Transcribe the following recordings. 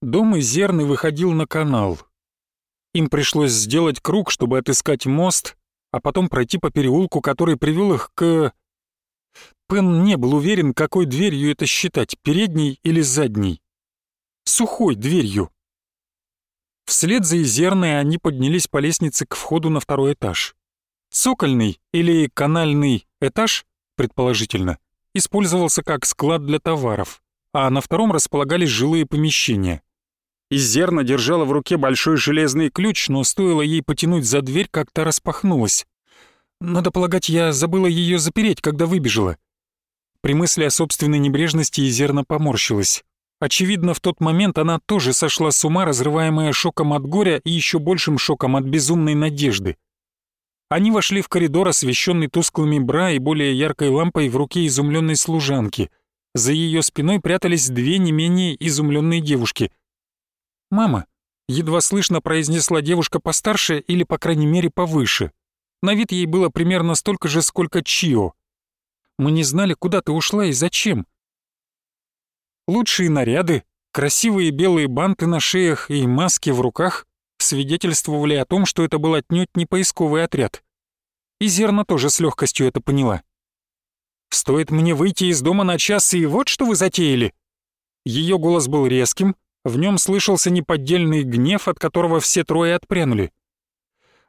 Дом из Зерны выходил на канал. Им пришлось сделать круг, чтобы отыскать мост, а потом пройти по переулку, который привел их к... Пен не был уверен, какой дверью это считать, передней или задней. Сухой дверью. Вслед за Изерной они поднялись по лестнице к входу на второй этаж. Цокольный или канальный этаж, предположительно, использовался как склад для товаров, а на втором располагались жилые помещения. Изерна держала в руке большой железный ключ, но стоило ей потянуть за дверь, как то распахнулась. Надо полагать, я забыла ее запереть, когда выбежала. При мысли о собственной небрежности Изерна поморщилась. Очевидно, в тот момент она тоже сошла с ума, разрываемая шоком от горя и еще большим шоком от безумной надежды. Они вошли в коридор, освещенный тусклыми бра и более яркой лампой в руке изумленной служанки. За ее спиной прятались две не менее изумленные девушки. «Мама», — едва слышно произнесла девушка постарше или, по крайней мере, повыше. На вид ей было примерно столько же, сколько Чио. «Мы не знали, куда ты ушла и зачем», Лучшие наряды, красивые белые банты на шеях и маски в руках свидетельствовали о том, что это был отнюдь не поисковый отряд. И Зерна тоже с легкостью это поняла. «Стоит мне выйти из дома на час, и вот что вы затеяли!» Ее голос был резким, в нем слышался неподдельный гнев, от которого все трое отпрянули.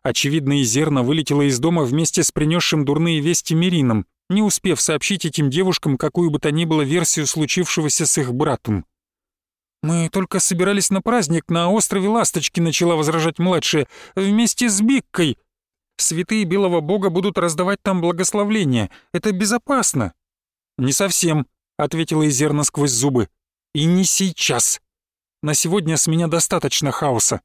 Очевидно, Изерна вылетела из дома вместе с принесшим дурные вести Мирином, не успев сообщить этим девушкам какую бы то ни было версию случившегося с их братом. «Мы только собирались на праздник на острове Ласточки», — начала возражать младшая, — «вместе с Биккой. Святые Белого Бога будут раздавать там благословления. Это безопасно». «Не совсем», — ответила Изерна сквозь зубы. «И не сейчас. На сегодня с меня достаточно хаоса».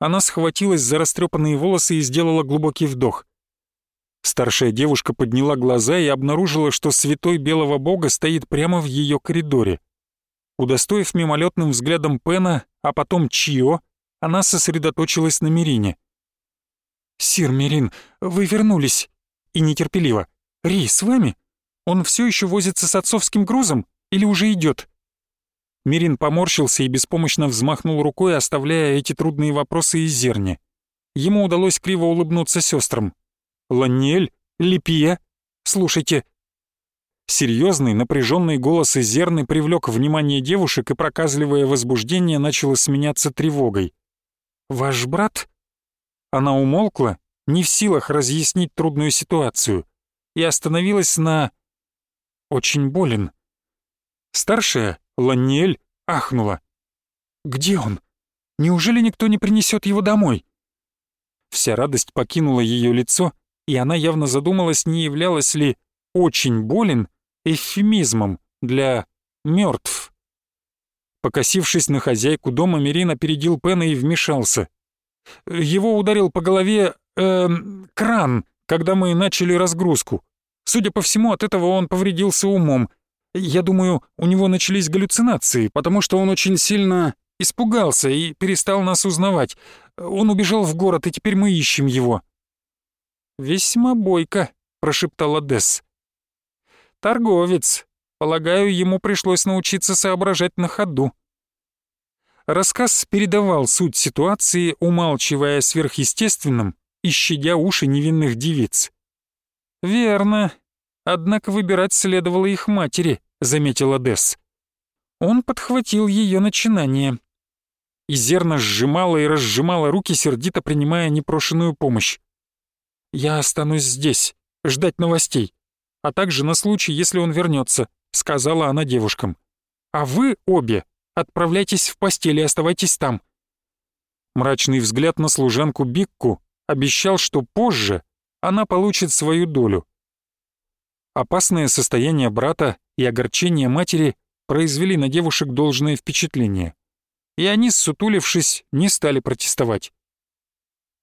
Она схватилась за растрепанные волосы и сделала глубокий вдох. Старшая девушка подняла глаза и обнаружила, что святой белого бога стоит прямо в ее коридоре. Удостоив мимолетным взглядом Пена, а потом Чио, она сосредоточилась на Мирине. «Сир Мирин, вы вернулись!» И нетерпеливо. «Ри, с вами? Он все еще возится с отцовским грузом или уже идет? Мирин поморщился и беспомощно взмахнул рукой, оставляя эти трудные вопросы из зерни. Ему удалось криво улыбнуться сестрам. Ланель? Липия? Слушайте». Серьезный, напряженный голос Изерны привлек внимание девушек и, проказливое возбуждение, начало сменяться тревогой. «Ваш брат?» Она умолкла, не в силах разъяснить трудную ситуацию, и остановилась на... «Очень болен». Старшая, Ланель, ахнула. «Где он? Неужели никто не принесет его домой?» Вся радость покинула ее лицо, и она явно задумалась, не являлась ли «очень болен» эвфемизмом для «мертв». Покосившись на хозяйку дома, Мирин опередил Пена и вмешался. Его ударил по голове э, кран, когда мы начали разгрузку. Судя по всему, от этого он повредился умом. Я думаю, у него начались галлюцинации, потому что он очень сильно испугался и перестал нас узнавать. Он убежал в город, и теперь мы ищем его. «Весьма бойко», — прошептала Десс. «Торговец. Полагаю, ему пришлось научиться соображать на ходу». Рассказ передавал суть ситуации, умалчивая о сверхъестественном и щадя уши невинных девиц. «Верно. Однако выбирать следовало их матери», — заметила Десс. Он подхватил ее начинание. И зерно сжимала и разжимала руки, сердито принимая непрошенную помощь. «Я останусь здесь, ждать новостей, а также на случай, если он вернется», — сказала она девушкам. «А вы обе отправляйтесь в постель и оставайтесь там». Мрачный взгляд на служанку Бикку обещал, что позже она получит свою долю. Опасное состояние брата и огорчение матери произвели на девушек должное впечатление, и они, ссутулившись, не стали протестовать.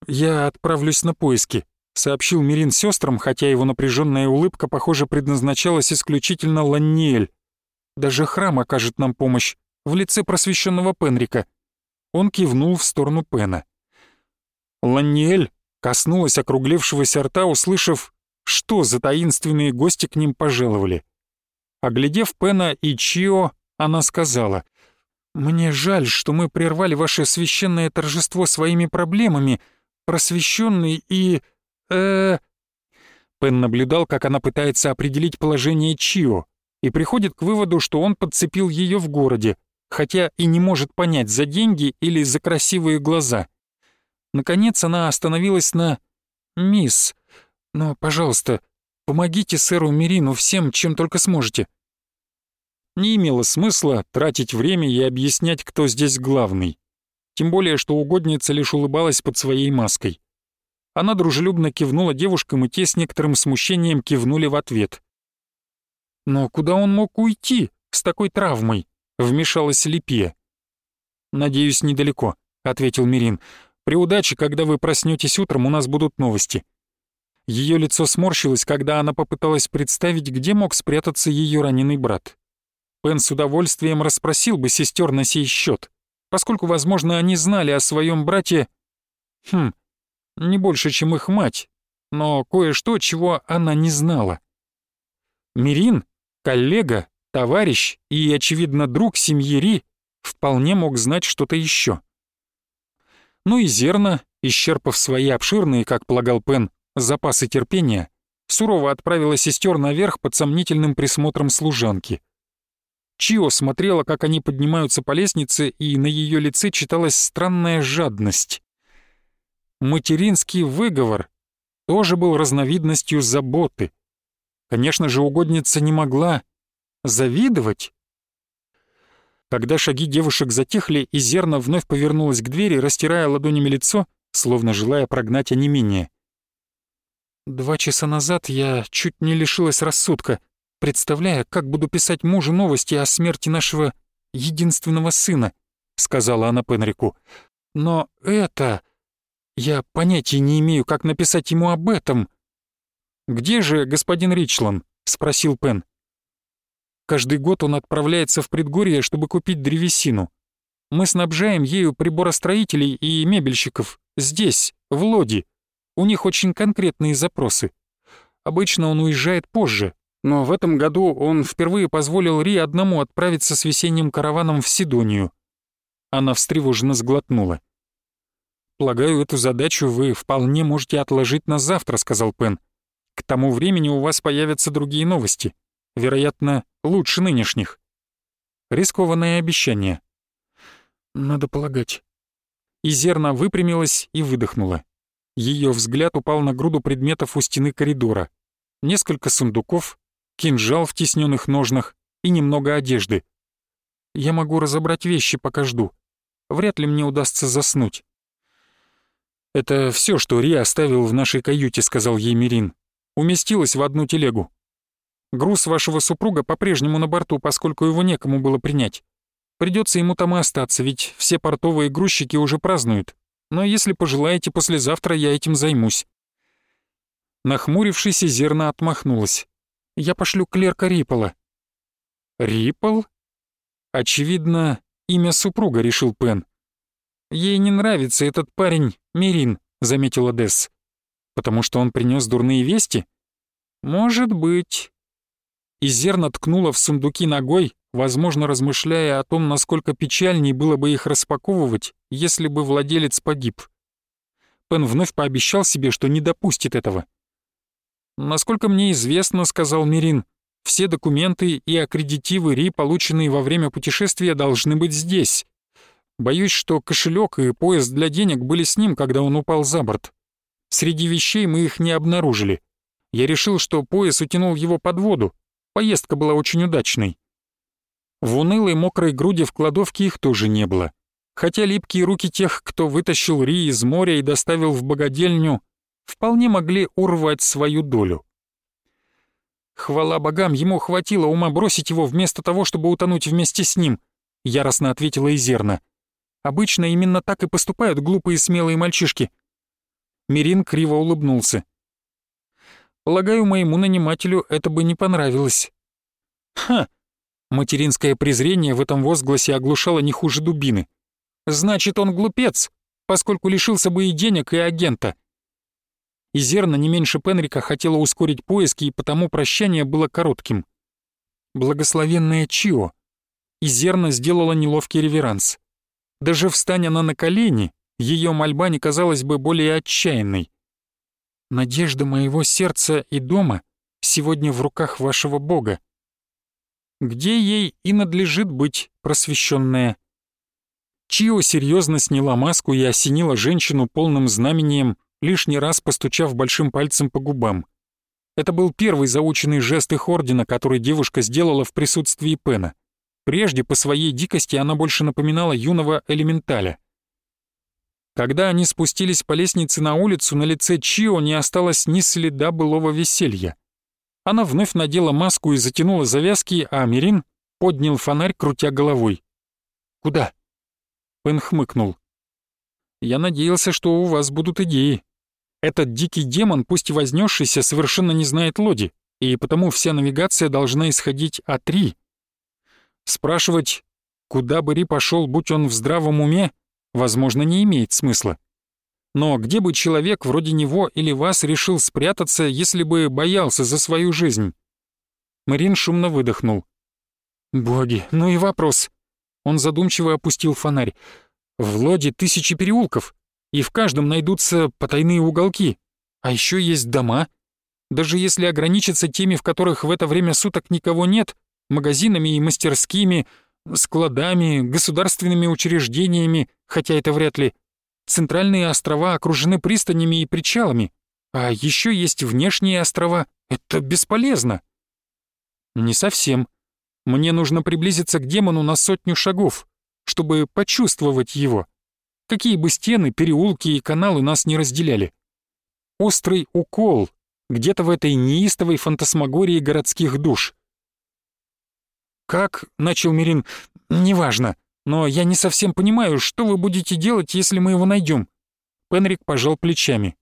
«Я отправлюсь на поиски», сообщил Мирин сестрам, хотя его напряженная улыбка, похоже, предназначалась исключительно Ланниэль. Даже храм окажет нам помощь в лице просвещенного Пенрика. Он кивнул в сторону Пена. Ланниэль коснулась округлившегося рта, услышав, что за таинственные гости к ним пожаловали. Оглядев Пена и Чио, она сказала, Мне жаль, что мы прервали ваше священное торжество своими проблемами, просвещенный и... э Пен наблюдал, как она пытается определить положение Чио, и приходит к выводу, что он подцепил ее в городе, хотя и не может понять, за деньги или за красивые глаза. Наконец она остановилась на «Мисс, но, пожалуйста, помогите сэру Мирину всем, чем только сможете». Не имело смысла тратить время и объяснять, кто здесь главный. Тем более, что угодница лишь улыбалась под своей маской. Она дружелюбно кивнула девушкам, и те с некоторым смущением кивнули в ответ. «Но куда он мог уйти с такой травмой?» — вмешалась Липия. «Надеюсь, недалеко», — ответил Мирин. «При удаче, когда вы проснетесь утром, у нас будут новости». Ее лицо сморщилось, когда она попыталась представить, где мог спрятаться ее раненый брат. Пен с удовольствием расспросил бы сестер на сей счет, поскольку, возможно, они знали о своем брате... Хм, не больше, чем их мать, но кое-что, чего она не знала. Мирин, коллега, товарищ и, очевидно, друг семьи Ри, вполне мог знать что-то еще. Ну и Зерна, исчерпав свои обширные, как полагал Пен, запасы терпения, сурово отправила сестер наверх под сомнительным присмотром служанки. Чио смотрела, как они поднимаются по лестнице, и на ее лице читалась странная жадность материнский выговор тоже был разновидностью заботы. Конечно же, угодница не могла завидовать. Когда шаги девушек затихли, и зерна вновь повернулась к двери, растирая ладонями лицо, словно желая прогнать онемение. «Два часа назад я чуть не лишилась рассудка, представляя, как буду писать мужу новости о смерти нашего единственного сына», — сказала она Пенрику. «Но это...» Я понятия не имею, как написать ему об этом. «Где же господин Ричлан?» — спросил Пен. Каждый год он отправляется в предгорье, чтобы купить древесину. Мы снабжаем ею приборостроителей и мебельщиков. Здесь, в Лоди. У них очень конкретные запросы. Обычно он уезжает позже, но в этом году он впервые позволил Ри одному отправиться с весенним караваном в Сидонию. Она встревоженно сглотнула. «Полагаю, эту задачу вы вполне можете отложить на завтра», — сказал Пен. «К тому времени у вас появятся другие новости. Вероятно, лучше нынешних». Рискованное обещание. «Надо полагать». И зерна выпрямилась и выдохнула. Ее взгляд упал на груду предметов у стены коридора. Несколько сундуков, кинжал в тисненных ножнах и немного одежды. Я могу разобрать вещи, пока жду. Вряд ли мне удастся заснуть. «Это все, что Ри оставил в нашей каюте», — сказал ей Мирин. «Уместилось в одну телегу. Груз вашего супруга по-прежнему на борту, поскольку его некому было принять. Придется ему там и остаться, ведь все портовые грузчики уже празднуют. Но если пожелаете, послезавтра я этим займусь». Нахмурившись, зерна отмахнулась. «Я пошлю клерка Риппола». «Риппл?» «Очевидно, имя супруга», — решил Пен. «Ей не нравится этот парень Мирин», — заметила Десс. «Потому что он принес дурные вести?» «Может быть». И зерна ткнула в сундуки ногой, возможно, размышляя о том, насколько печальней было бы их распаковывать, если бы владелец погиб. Пен вновь пообещал себе, что не допустит этого. «Насколько мне известно», — сказал Мирин, — «все документы и аккредитивы Ри, полученные во время путешествия, должны быть здесь. Боюсь, что кошелек и пояс для денег были с ним, когда он упал за борт. Среди вещей мы их не обнаружили. Я решил, что пояс утянул его под воду. Поездка была очень удачной. В унылой мокрой груди в кладовке их тоже не было. Хотя липкие руки тех, кто вытащил Ри из моря и доставил в богадельню, вполне могли урвать свою долю. Хвала богам, ему хватило ума бросить его вместо того, чтобы утонуть вместе с ним, яростно ответила Изерна. Обычно именно так и поступают глупые смелые мальчишки». Мирин криво улыбнулся. «Полагаю, моему нанимателю это бы не понравилось». «Ха!» Материнское презрение в этом возгласе оглушало не хуже дубины. «Значит, он глупец, поскольку лишился бы и денег, и агента». И Зерна не меньше Пенрика хотела ускорить поиски, и потому прощание было коротким. «Благословенное Чио, и Зерна сделала неловкий реверанс. Даже встань она на колени, ее мольба не казалась бы более отчаянной. «Надежда моего сердца и дома сегодня в руках вашего Бога. Где ей и надлежит быть просвещенная?» Чио серьезно сняла маску и осенила женщину полным знамением, лишний раз постучав большим пальцем по губам. Это был первый заученный жест их ордена, который девушка сделала в присутствии Пена. Прежде по своей дикости она больше напоминала юного элементаля. Когда они спустились по лестнице на улицу, на лице Чио не осталось ни следа былого веселья. Она вновь надела маску и затянула завязки, а Амирин поднял фонарь, крутя головой. «Куда?» Пен хмыкнул. «Я надеялся, что у вас будут идеи. Этот дикий демон, пусть и вознесшийся, совершенно не знает лоди, и потому вся навигация должна исходить от Ри. Спрашивать, куда бы Ри пошел, будь он в здравом уме, возможно, не имеет смысла. Но где бы человек вроде него или вас решил спрятаться, если бы боялся за свою жизнь? Марин шумно выдохнул. «Боги, ну и вопрос». Он задумчиво опустил фонарь. «В Лоде тысячи переулков, и в каждом найдутся потайные уголки. А еще есть дома. Даже если ограничиться теми, в которых в это время суток никого нет, магазинами и мастерскими, складами, государственными учреждениями, хотя это вряд ли. Центральные острова окружены пристанями и причалами, а еще есть внешние острова. Это бесполезно. Не совсем. Мне нужно приблизиться к демону на сотню шагов, чтобы почувствовать его. Какие бы стены, переулки и каналы нас не разделяли. Острый укол где-то в этой неистовой фантасмагории городских душ. «Как?» — начал Мирин. «Неважно, но я не совсем понимаю, что вы будете делать, если мы его найдем. Пенрик пожал плечами.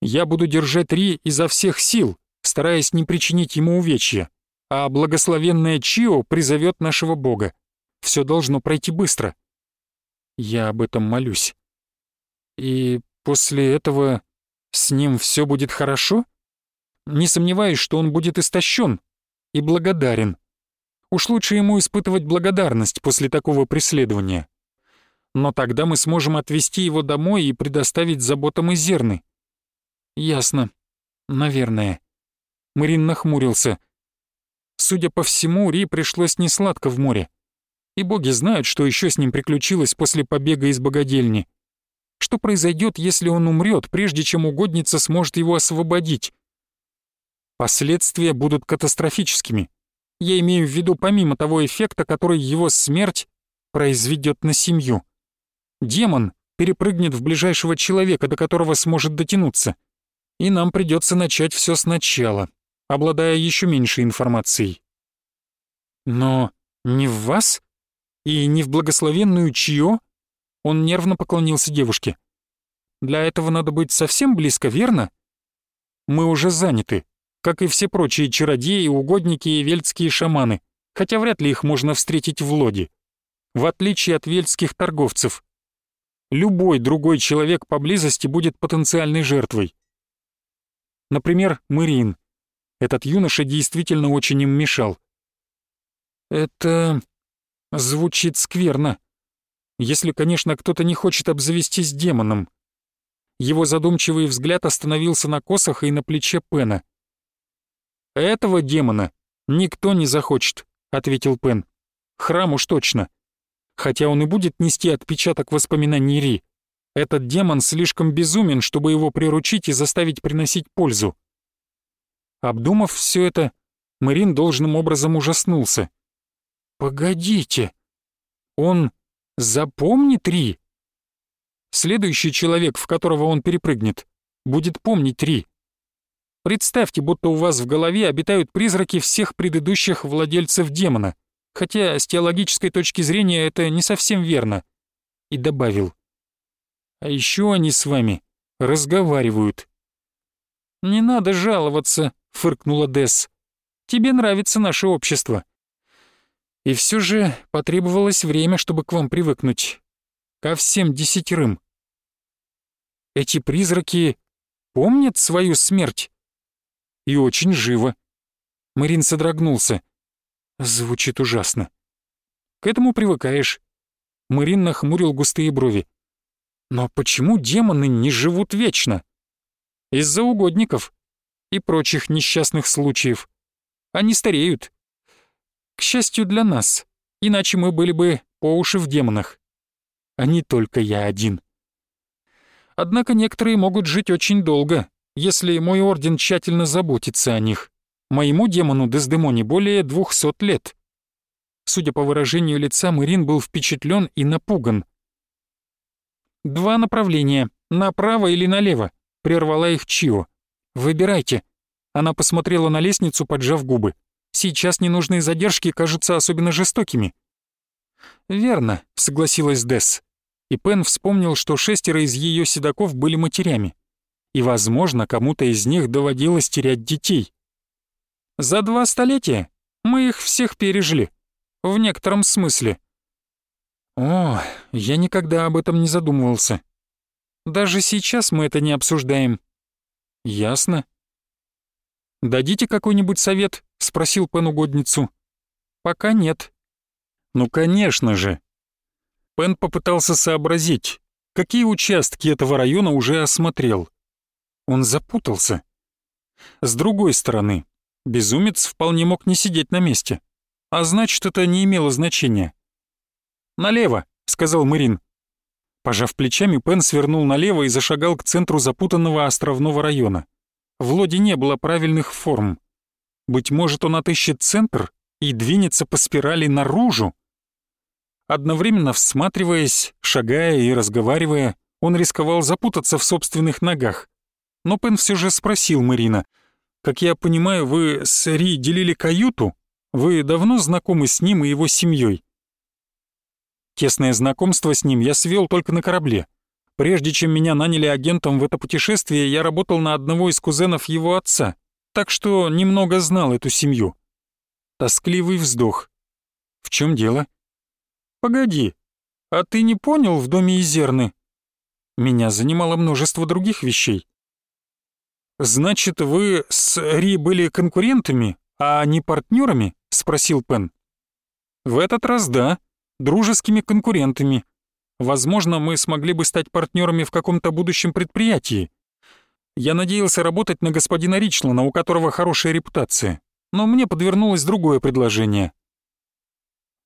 «Я буду держать Ри изо всех сил, стараясь не причинить ему увечья, а благословенная Чио призовет нашего бога. Все должно пройти быстро». Я об этом молюсь. «И после этого с ним все будет хорошо?» Не сомневаюсь, что он будет истощен и благодарен. Уж лучше ему испытывать благодарность после такого преследования. Но тогда мы сможем отвезти его домой и предоставить заботам Изерны. Ясно. Наверное. Марин нахмурился. Судя по всему, Ри пришлось несладко в море. И боги знают, что еще с ним приключилось после побега из богадельни. Что произойдет, если он умрет, прежде чем угодница сможет его освободить? Последствия будут катастрофическими. Я имею в виду помимо того эффекта, который его смерть произведет на семью. Демон перепрыгнет в ближайшего человека, до которого сможет дотянуться. И нам придется начать все сначала, обладая еще меньшей информацией. Но не в вас? И не в благословенную Чьё? Он нервно поклонился девушке. Для этого надо быть совсем близко, верно? Мы уже заняты как и все прочие чародеи, угодники и вельдские шаманы, хотя вряд ли их можно встретить в Лоде. В отличие от вельдских торговцев. Любой другой человек поблизости будет потенциальной жертвой. Например, Мырин. Этот юноша действительно очень им мешал. Это звучит скверно. Если, конечно, кто-то не хочет обзавестись демоном. Его задумчивый взгляд остановился на косах и на плече Пена. «Этого демона никто не захочет», — ответил Пен. «Храм уж точно. Хотя он и будет нести отпечаток воспоминаний Ри. Этот демон слишком безумен, чтобы его приручить и заставить приносить пользу». Обдумав все это, Марин должным образом ужаснулся. «Погодите, он запомнит Ри?» Следующий человек, в которого он перепрыгнет, будет помнить Ри. Представьте, будто у вас в голове обитают призраки всех предыдущих владельцев демона, хотя с теологической точки зрения это не совсем верно. И добавил. А еще они с вами разговаривают. «Не надо жаловаться», — фыркнула Десс. «Тебе нравится наше общество». И все же потребовалось время, чтобы к вам привыкнуть. Ко всем десятерым. Эти призраки помнят свою смерть? и очень живо. Марин содрогнулся. Звучит ужасно. К этому привыкаешь. Марин нахмурил густые брови. Но почему демоны не живут вечно? Из-за угодников и прочих несчастных случаев. Они стареют. К счастью для нас, иначе мы были бы по уши в демонах. А не только я один. Однако некоторые могут жить очень долго, если мой орден тщательно заботится о них. Моему демону Дездемоне более двухсот лет. Судя по выражению лица, Мэрин был впечатлен и напуган. «Два направления, направо или налево», — прервала их Чио. «Выбирайте». Она посмотрела на лестницу, поджав губы. «Сейчас ненужные задержки кажутся особенно жестокими». «Верно», — согласилась Десс. И Пен вспомнил, что шестеро из ее седаков были матерями. И, возможно, кому-то из них доводилось терять детей. «За два столетия мы их всех пережили. В некотором смысле». «О, я никогда об этом не задумывался. Даже сейчас мы это не обсуждаем». «Ясно». «Дадите какой-нибудь совет?» — спросил Пен угодницу. «Пока нет». «Ну, конечно же». Пен попытался сообразить, какие участки этого района уже осмотрел. Он запутался. С другой стороны, безумец вполне мог не сидеть на месте, а значит, это не имело значения. «Налево», — сказал Мэрин. Пожав плечами, Пен свернул налево и зашагал к центру запутанного островного района. В лоде не было правильных форм. Быть может, он отыщет центр и двинется по спирали наружу? Одновременно всматриваясь, шагая и разговаривая, он рисковал запутаться в собственных ногах. Но Пен все же спросил Марина. «Как я понимаю, вы с Ри делили каюту? Вы давно знакомы с ним и его семьей?» Тесное знакомство с ним я свел только на корабле. Прежде чем меня наняли агентом в это путешествие, я работал на одного из кузенов его отца, так что немного знал эту семью. Тоскливый вздох. В чем дело? Погоди, а ты не понял в доме Изерны? Меня занимало множество других вещей. Значит, вы с Ри были конкурентами, а не партнерами? спросил Пен. В этот раз да дружескими конкурентами. Возможно, мы смогли бы стать партнерами в каком-то будущем предприятии. Я надеялся работать на господина Ричлана, у которого хорошая репутация, но мне подвернулось другое предложение.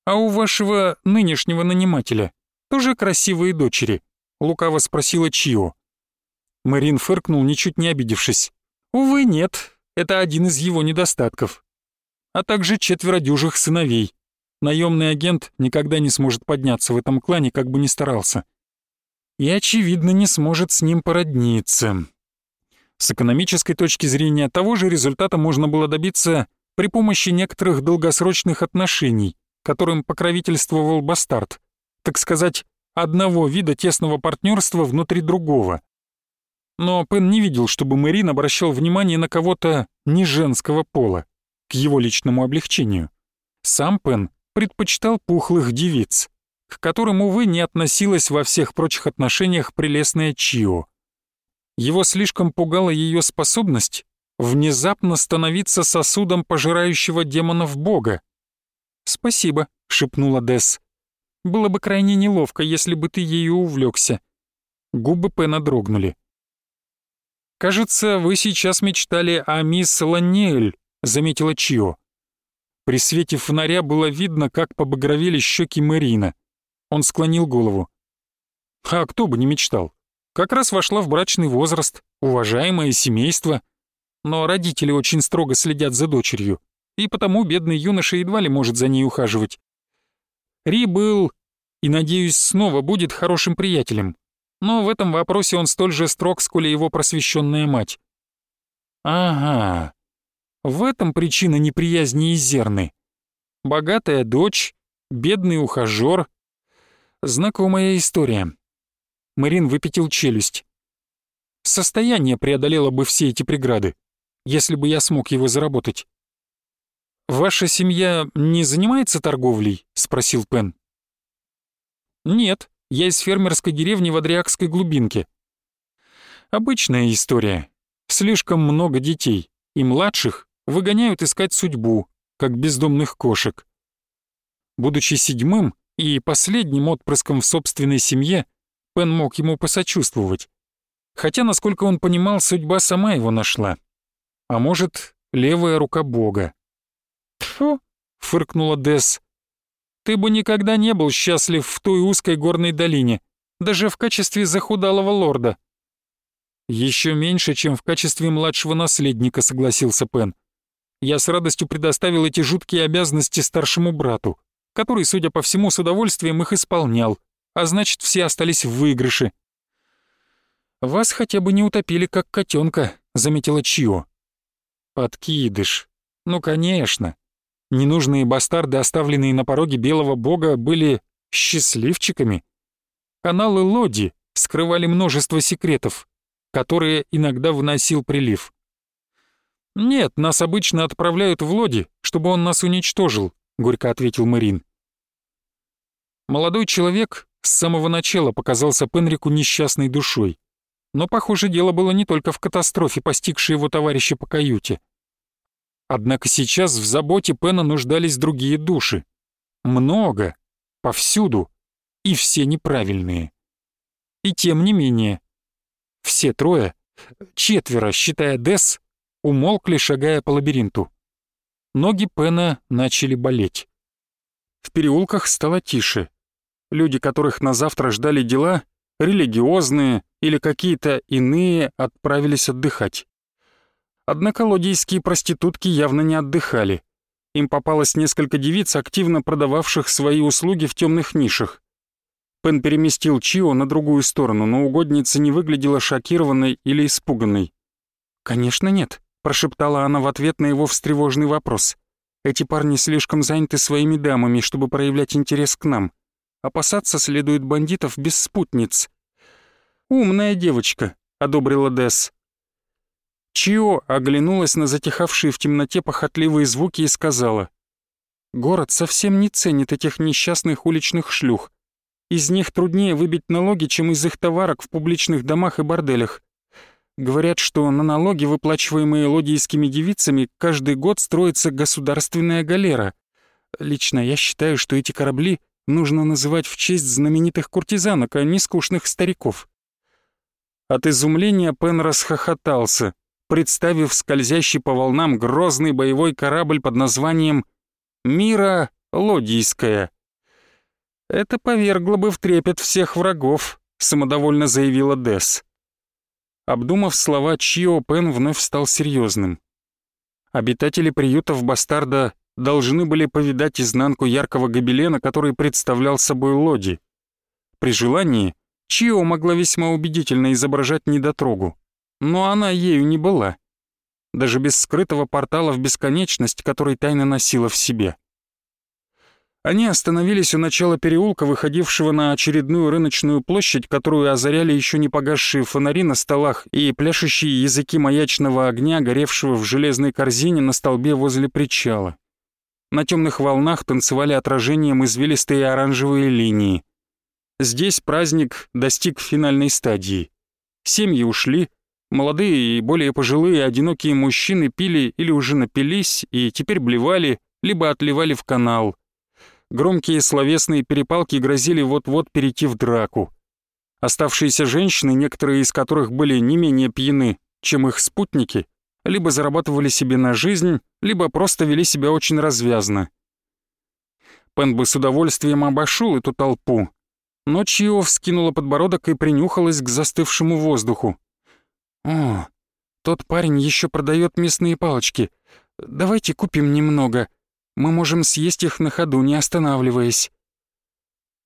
«А у вашего нынешнего нанимателя тоже красивые дочери?» — лукаво спросила Чио. Марин фыркнул, ничуть не обидевшись. «Увы, нет, это один из его недостатков. А также четверо дюжих сыновей. Наемный агент никогда не сможет подняться в этом клане, как бы ни старался. И, очевидно, не сможет с ним породниться. С экономической точки зрения того же результата можно было добиться при помощи некоторых долгосрочных отношений, которым покровительствовал бастард, так сказать, одного вида тесного партнерства внутри другого. Но Пен не видел, чтобы Мэрин обращал внимание на кого-то не женского пола, к его личному облегчению. Сам Пен предпочитал пухлых девиц, к которым, увы, не относилась во всех прочих отношениях прелестная Чио. Его слишком пугала ее способность внезапно становиться сосудом пожирающего демонов бога. «Спасибо», — шепнула Десс. «Было бы крайне неловко, если бы ты ею увлекся. Губы Пена дрогнули. «Кажется, вы сейчас мечтали о мисс Ланниэль», — заметила Чио. При свете фонаря было видно, как побагровели щеки Марина. Он склонил голову. А кто бы не мечтал. Как раз вошла в брачный возраст, уважаемое семейство. Но родители очень строго следят за дочерью, и потому бедный юноша едва ли может за ней ухаживать. Ри был, и, надеюсь, снова будет хорошим приятелем. Но в этом вопросе он столь же строг, сколь и его просвещенная мать. Ага, в этом причина неприязни Изерны. Богатая дочь, бедный ухажёр. Знакомая история. Марин выпятил челюсть. Состояние преодолело бы все эти преграды, если бы я смог его заработать. «Ваша семья не занимается торговлей?» — спросил Пен. «Нет, я из фермерской деревни в Адриакской глубинке». «Обычная история. Слишком много детей, и младших, выгоняют искать судьбу, как бездомных кошек. Будучи седьмым и последним отпрыском в собственной семье, Пен мог ему посочувствовать. Хотя, насколько он понимал, судьба сама его нашла. А может, левая рука Бога. «Тьфу!» — фыркнула Десс. «Ты бы никогда не был счастлив в той узкой горной долине, даже в качестве захудалого лорда». «Еще меньше, чем в качестве младшего наследника», — согласился Пен. «Я с радостью предоставил эти жуткие обязанности старшему брату, который, судя по всему, с удовольствием их исполнял, а значит, все остались в выигрыше». «Вас хотя бы не утопили, как котенка», — заметила Чио. «Подкидыш. Ну, конечно. Ненужные бастарды, оставленные на пороге белого бога, были счастливчиками. Каналы Лоди скрывали множество секретов, которые иногда выносил прилив. «Нет, нас обычно отправляют в Лоди, чтобы он нас уничтожил», — горько ответил Марин. Молодой человек с самого начала показался Пенрику несчастной душой. Но, похоже, дело было не только в катастрофе, постигшей его товарища по каюте. Однако сейчас в заботе Пена нуждались другие души. Много, повсюду, и все неправильные. И тем не менее, все трое, четверо, считая Десс, умолкли, шагая по лабиринту. Ноги Пена начали болеть. В переулках стало тише. Люди, которых на завтра ждали дела, религиозные или какие-то иные, отправились отдыхать. Однако лодийские проститутки явно не отдыхали. Им попалось несколько девиц, активно продававших свои услуги в темных нишах. Пен переместил Чио на другую сторону, но угодница не выглядела шокированной или испуганной. «Конечно нет», — прошептала она в ответ на его встревоженный вопрос. «Эти парни слишком заняты своими дамами, чтобы проявлять интерес к нам. Опасаться следует бандитов без спутниц». «Умная девочка», — одобрила Десс. Чио оглянулась на затихавшие в темноте похотливые звуки и сказала. «Город совсем не ценит этих несчастных уличных шлюх. Из них труднее выбить налоги, чем из их товарок в публичных домах и борделях. Говорят, что на налоги, выплачиваемые лодийскими девицами, каждый год строится государственная галера. Лично я считаю, что эти корабли нужно называть в честь знаменитых куртизанок, а не скучных стариков». От изумления Пен расхохотался представив скользящий по волнам грозный боевой корабль под названием «Мира Лодийская». «Это повергло бы в трепет всех врагов», — самодовольно заявила Десс. Обдумав слова Чио, Пен вновь стал серьезным. Обитатели приютов Бастарда должны были повидать изнанку яркого гобелена, который представлял собой Лоди. При желании Чио могла весьма убедительно изображать недотрогу но она ею не была. Даже без скрытого портала в бесконечность, который тайно носила в себе. Они остановились у начала переулка, выходившего на очередную рыночную площадь, которую озаряли еще не погасшие фонари на столах и пляшущие языки маячного огня, горевшего в железной корзине на столбе возле причала. На темных волнах танцевали отражением извилистые оранжевые линии. Здесь праздник достиг финальной стадии. Семьи ушли, Молодые и более пожилые одинокие мужчины пили или уже напились и теперь блевали, либо отливали в канал. Громкие словесные перепалки грозили вот-вот перейти в драку. Оставшиеся женщины, некоторые из которых были не менее пьяны, чем их спутники, либо зарабатывали себе на жизнь, либо просто вели себя очень развязно. Пен бы с удовольствием обошел эту толпу, но Чио вскинула подбородок и принюхалась к застывшему воздуху. «О, тот парень еще продает мясные палочки. Давайте купим немного. Мы можем съесть их на ходу, не останавливаясь».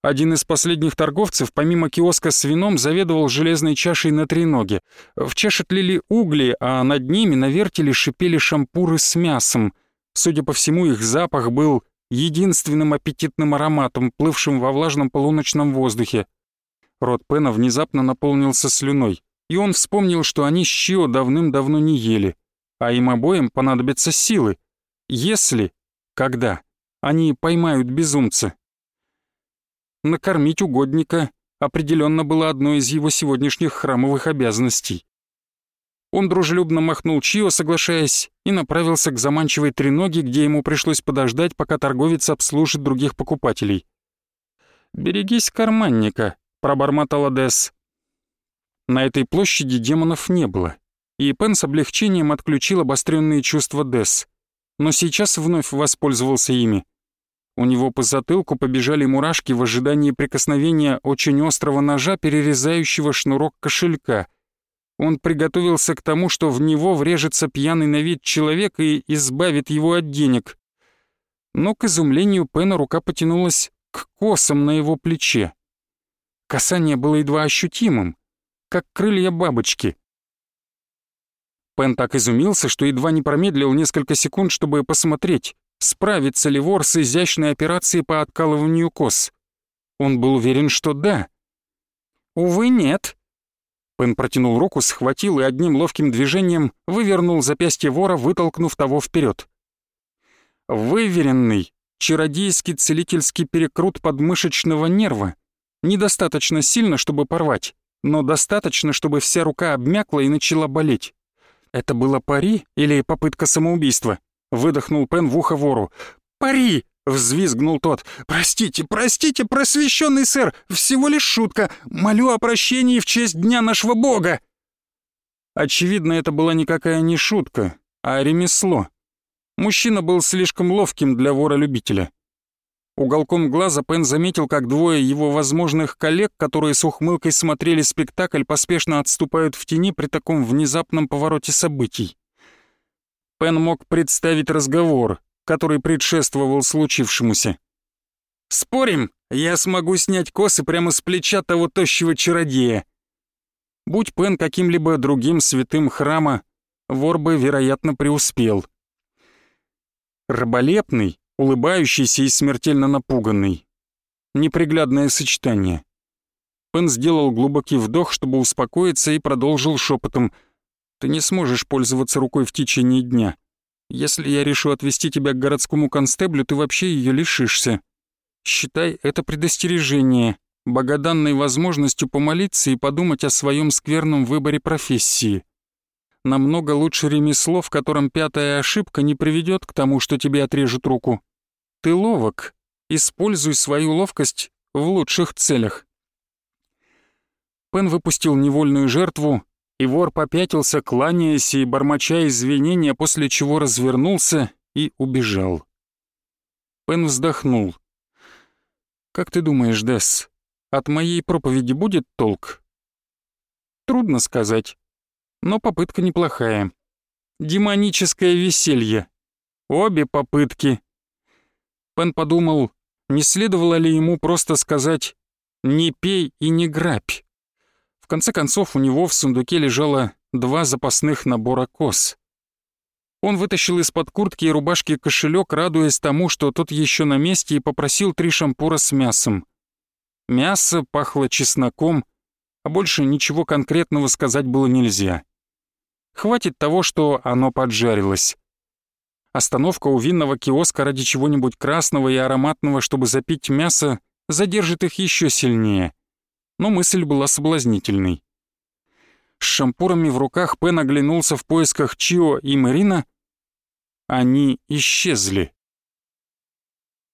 Один из последних торговцев, помимо киоска с вином, заведовал железной чашей на три ноги. В чаше тлели угли, а над ними на вертеле шипели шампуры с мясом. Судя по всему, их запах был единственным аппетитным ароматом, плывшим во влажном полуночном воздухе. Рот Пена внезапно наполнился слюной и он вспомнил, что они с Чио давным-давно не ели, а им обоим понадобятся силы, если, когда, они поймают безумца. Накормить угодника определенно было одной из его сегодняшних храмовых обязанностей. Он дружелюбно махнул Чио, соглашаясь, и направился к заманчивой треноге, где ему пришлось подождать, пока торговец обслужит других покупателей. «Берегись карманника», — пробормотал Десс. На этой площади демонов не было, и Пен с облегчением отключил обостренные чувства Десс, но сейчас вновь воспользовался ими. У него по затылку побежали мурашки в ожидании прикосновения очень острого ножа, перерезающего шнурок кошелька — он приготовился к тому, что в него врежется пьяный на вид человек и избавит его от денег. Но, к изумлению Пена, рука потянулась к косам на его плече. Касание было едва ощутимым, как крылья бабочки. Пен так изумился, что едва не промедлил несколько секунд, чтобы посмотреть, справится ли вор с изящной операцией по откалыванию кос. Он был уверен, что да. Увы, нет. Пен протянул руку, схватил и одним ловким движением вывернул запястье вора, вытолкнув того вперед. Выверенный, чародейский целительский перекрут подмышечного нерва. Недостаточно сильно, чтобы порвать, но достаточно, чтобы вся рука обмякла и начала болеть. Это было пари или попытка самоубийства? Выдохнул Пен в ухо вору. «Пари!» Взвизгнул тот. «Простите, простите, просвещенный сэр, всего лишь шутка. Молю о прощении в честь Дня нашего Бога!» Очевидно, это была никакая не шутка, а ремесло. Мужчина был слишком ловким для вора-любителя. Уголком глаза Пен заметил, как двое его возможных коллег, которые с ухмылкой смотрели спектакль, поспешно отступают в тени при таком внезапном повороте событий. Пен мог представить разговор, который предшествовал случившемуся. «Спорим, я смогу снять косы прямо с плеча того тощего чародея. Будь Пен каким-либо другим святым храма, вор бы, вероятно, преуспел. Раболепный, улыбающийся и смертельно напуганный. Неприглядное сочетание. Пен сделал глубокий вдох, чтобы успокоиться, и продолжил шепотом. «Ты не сможешь пользоваться рукой в течение дня. Если я решу отвезти тебя к городскому констеблю, ты вообще ее лишишься. Считай это предостережение, богоданной возможностью помолиться и подумать о своем скверном выборе профессии. Намного лучше ремесло, в котором пятая ошибка не приведет к тому, что тебе отрежут руку. Ты ловок. Используй свою ловкость в лучших целях. Пен выпустил невольную жертву, и вор попятился, кланяясь и бормоча извинения, после чего развернулся и убежал. Пен вздохнул. «Как ты думаешь, Десс, от моей проповеди будет толк?» «Трудно сказать, но попытка неплохая. Демоническое веселье. Обе попытки». Пен подумал, не следовало ли ему просто сказать «не пей и не грабь» конце концов, у него в сундуке лежало два запасных набора кос. Он вытащил из-под куртки и рубашки кошелек, радуясь тому, что тот еще на месте, и попросил три шампура с мясом. Мясо пахло чесноком, а больше ничего конкретного сказать было нельзя. Хватит того, что оно поджарилось. Остановка у винного киоска ради чего-нибудь красного и ароматного, чтобы запить мясо, задержит их еще сильнее но мысль была соблазнительной. С шампурами в руках Пен оглянулся в поисках Чио и Марина. Они исчезли.